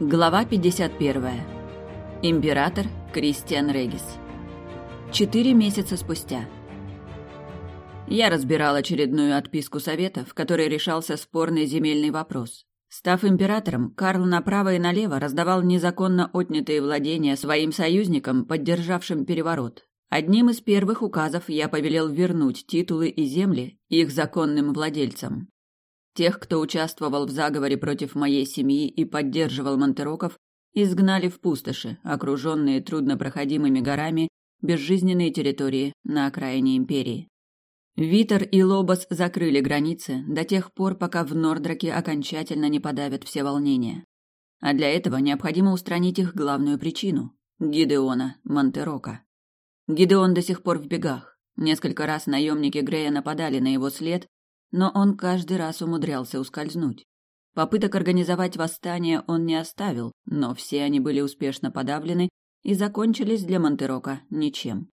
Глава 51. Император Кристиан Регис. Четыре месяца спустя. Я разбирал очередную отписку совета, в которой решался спорный земельный вопрос. Став императором, Карл направо и налево раздавал незаконно отнятые владения своим союзникам, поддержавшим переворот. Одним из первых указов я повелел вернуть титулы и земли их законным владельцам. Тех, кто участвовал в заговоре против моей семьи и поддерживал Монтероков, изгнали в пустоши, окруженные труднопроходимыми горами, безжизненные территории на окраине империи. Витер и Лобос закрыли границы до тех пор, пока в Нордраке окончательно не подавят все волнения. А для этого необходимо устранить их главную причину – Гидеона Монтерока. Гидеон до сих пор в бегах. Несколько раз наемники Грея нападали на его след, но он каждый раз умудрялся ускользнуть. Попыток организовать восстание он не оставил, но все они были успешно подавлены и закончились для Монтерока ничем.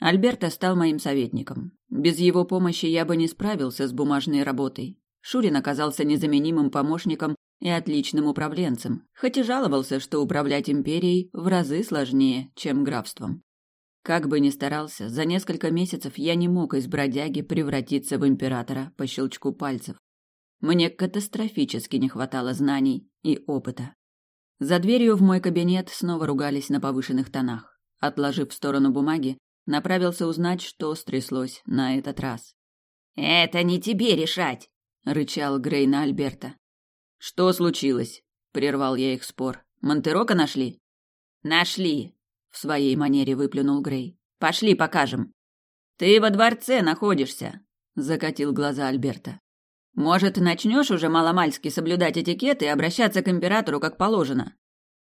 Альберто стал моим советником. Без его помощи я бы не справился с бумажной работой. Шурин оказался незаменимым помощником и отличным управленцем, хоть и жаловался, что управлять империей в разы сложнее, чем графством. Как бы ни старался, за несколько месяцев я не мог из бродяги превратиться в императора по щелчку пальцев. Мне катастрофически не хватало знаний и опыта. За дверью в мой кабинет снова ругались на повышенных тонах. Отложив в сторону бумаги, направился узнать, что стряслось на этот раз. «Это не тебе решать!» — рычал Грей на Альберта. «Что случилось?» — прервал я их спор. «Монтерока нашли?» «Нашли в своей манере выплюнул Грей. Пошли покажем. Ты во дворце находишься, закатил глаза Альберта. Может, начнешь уже маломальски соблюдать этикет и обращаться к императору как положено?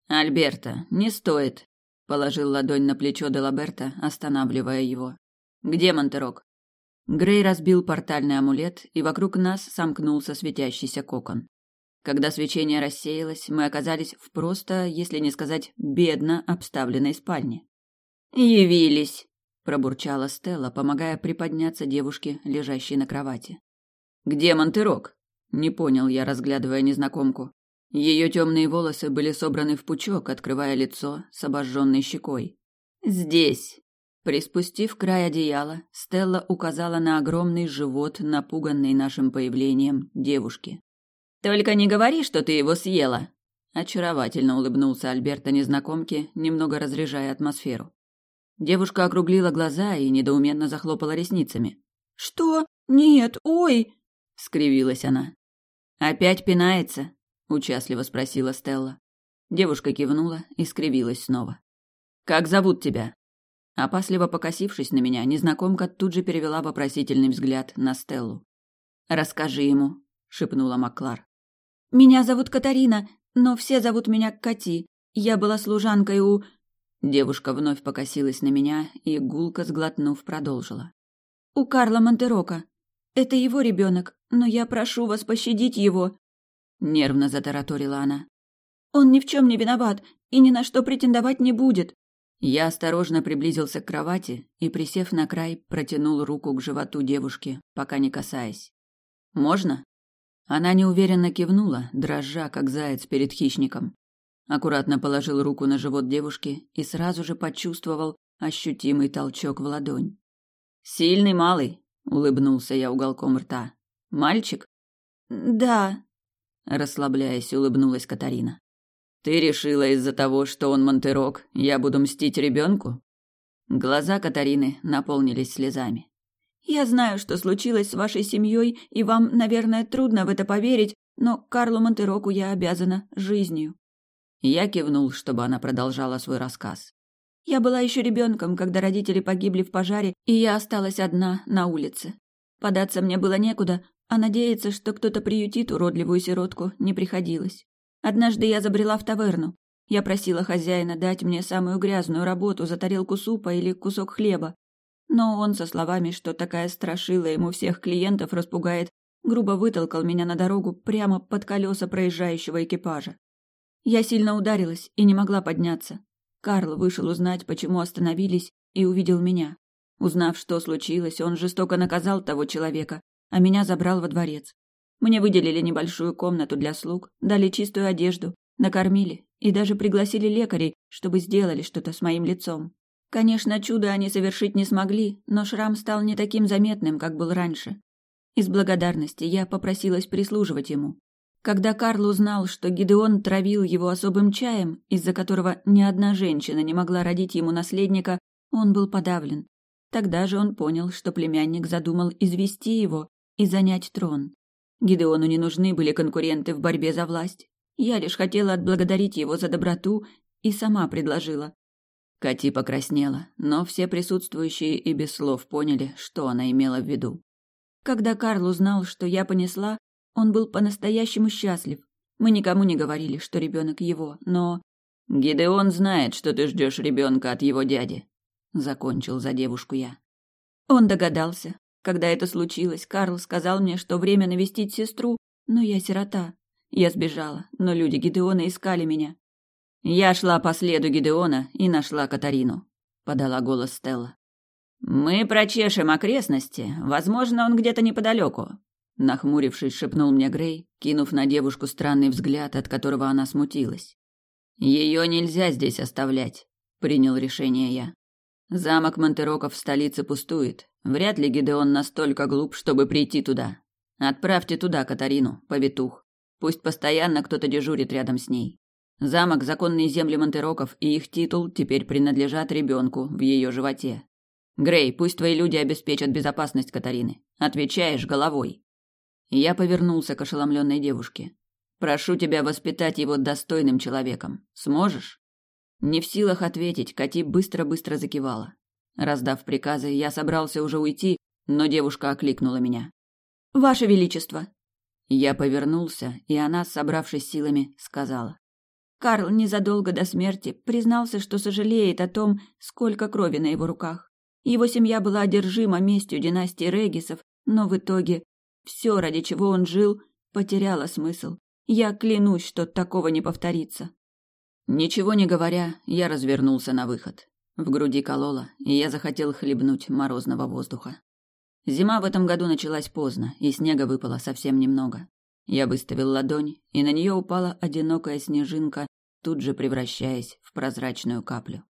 Альберта, не стоит, положил ладонь на плечо Делаберта, останавливая его. Где Монтерок? Грей разбил портальный амулет, и вокруг нас сомкнулся светящийся кокон. Когда свечение рассеялось, мы оказались в просто, если не сказать бедно обставленной спальне. «Явились!» – пробурчала Стелла, помогая приподняться девушке, лежащей на кровати. «Где Монтерок?» – не понял я, разглядывая незнакомку. Ее темные волосы были собраны в пучок, открывая лицо с обожженной щекой. «Здесь!» Приспустив край одеяла, Стелла указала на огромный живот, напуганный нашим появлением девушки. Только не говори, что ты его съела. Очаровательно улыбнулся Альберто незнакомке, немного разряжая атмосферу. Девушка округлила глаза и недоуменно захлопала ресницами. Что? Нет, ой, скривилась она. Опять пинается? участливо спросила Стелла. Девушка кивнула и скривилась снова. Как зовут тебя? Опасливо покосившись на меня, незнакомка тут же перевела вопросительный взгляд на Стеллу. Расскажи ему, шепнула Маклар. Меня зовут Катарина, но все зовут меня Кати. Я была служанкой у...» Девушка вновь покосилась на меня и, гулко сглотнув, продолжила. «У Карла Монтерока. Это его ребенок, но я прошу вас пощадить его». Нервно затараторила она. «Он ни в чем не виноват и ни на что претендовать не будет». Я осторожно приблизился к кровати и, присев на край, протянул руку к животу девушки, пока не касаясь. «Можно?» Она неуверенно кивнула, дрожа, как заяц перед хищником. Аккуратно положил руку на живот девушки и сразу же почувствовал ощутимый толчок в ладонь. «Сильный малый», — улыбнулся я уголком рта. «Мальчик?» «Да», — расслабляясь, улыбнулась Катарина. «Ты решила из-за того, что он Монтерок, я буду мстить ребенку?» Глаза Катарины наполнились слезами. Я знаю, что случилось с вашей семьей, и вам, наверное, трудно в это поверить, но Карлу Монтероку я обязана жизнью. Я кивнул, чтобы она продолжала свой рассказ. Я была еще ребенком, когда родители погибли в пожаре, и я осталась одна на улице. Податься мне было некуда, а надеяться, что кто-то приютит уродливую сиротку, не приходилось. Однажды я забрела в таверну. Я просила хозяина дать мне самую грязную работу за тарелку супа или кусок хлеба. Но он со словами, что такая страшила ему всех клиентов распугает, грубо вытолкал меня на дорогу прямо под колеса проезжающего экипажа. Я сильно ударилась и не могла подняться. Карл вышел узнать, почему остановились, и увидел меня. Узнав, что случилось, он жестоко наказал того человека, а меня забрал во дворец. Мне выделили небольшую комнату для слуг, дали чистую одежду, Накормили и даже пригласили лекарей, чтобы сделали что-то с моим лицом. Конечно, чудо они совершить не смогли, но шрам стал не таким заметным, как был раньше. Из благодарности я попросилась прислуживать ему. Когда Карл узнал, что Гидеон травил его особым чаем, из-за которого ни одна женщина не могла родить ему наследника, он был подавлен. Тогда же он понял, что племянник задумал извести его и занять трон. Гидеону не нужны были конкуренты в борьбе за власть. Я лишь хотела отблагодарить его за доброту и сама предложила. Кати покраснела, но все присутствующие и без слов поняли, что она имела в виду. Когда Карл узнал, что я понесла, он был по-настоящему счастлив. Мы никому не говорили, что ребенок его, но... «Гидеон знает, что ты ждешь ребенка от его дяди», — закончил за девушку я. Он догадался. Когда это случилось, Карл сказал мне, что время навестить сестру, но я сирота. Я сбежала, но люди Гидеона искали меня. Я шла по следу Гидеона и нашла Катарину, подала голос Стелла. Мы прочешем окрестности, возможно, он где-то неподалеку. Нахмурившись, шепнул мне Грей, кинув на девушку странный взгляд, от которого она смутилась. Ее нельзя здесь оставлять, принял решение я. Замок Монтероков в столице пустует. Вряд ли Гидеон настолько глуп, чтобы прийти туда. Отправьте туда Катарину, повитух. Пусть постоянно кто-то дежурит рядом с ней. Замок, законные земли Монтероков и их титул теперь принадлежат ребенку в ее животе. Грей, пусть твои люди обеспечат безопасность Катарины. Отвечаешь головой. Я повернулся к ошеломленной девушке. Прошу тебя воспитать его достойным человеком. Сможешь? Не в силах ответить, Кати быстро-быстро закивала. Раздав приказы, я собрался уже уйти, но девушка окликнула меня. Ваше величество. Я повернулся, и она, собравшись силами, сказала: Карл незадолго до смерти признался, что сожалеет о том, сколько крови на его руках. Его семья была одержима местью династии Регисов, но в итоге все, ради чего он жил, потеряло смысл. Я клянусь, что такого не повторится. Ничего не говоря, я развернулся на выход. В груди кололо, и я захотел хлебнуть морозного воздуха. Зима в этом году началась поздно, и снега выпало совсем немного. Я выставил ладонь, и на нее упала одинокая снежинка, тут же превращаясь в прозрачную каплю.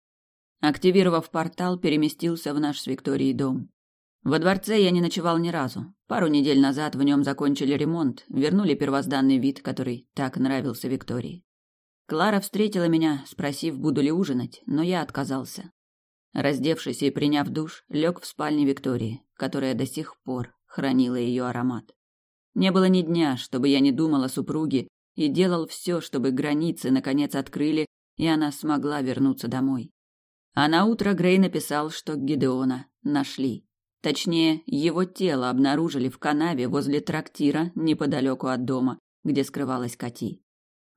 Активировав портал, переместился в наш с Викторией дом. Во дворце я не ночевал ни разу. Пару недель назад в нем закончили ремонт, вернули первозданный вид, который так нравился Виктории. Клара встретила меня, спросив, буду ли ужинать, но я отказался. Раздевшись и приняв душ, лег в спальне Виктории, которая до сих пор хранила ее аромат. Не было ни дня, чтобы я не думал о супруге и делал все, чтобы границы наконец открыли, и она смогла вернуться домой. А на утро Грей написал, что Гидеона нашли. Точнее, его тело обнаружили в канаве возле трактира неподалеку от дома, где скрывалась Кати.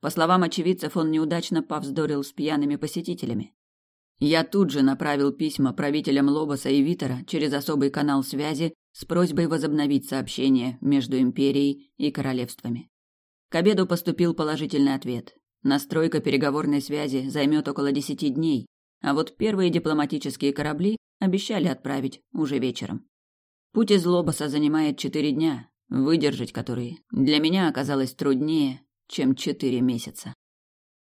По словам очевидцев, он неудачно повздорил с пьяными посетителями. Я тут же направил письма правителям Лобоса и Витера через особый канал связи с просьбой возобновить сообщение между империей и королевствами. К обеду поступил положительный ответ. Настройка переговорной связи займет около десяти дней, а вот первые дипломатические корабли обещали отправить уже вечером. Путь из Лобоса занимает четыре дня, выдержать которые для меня оказалось труднее, чем четыре месяца.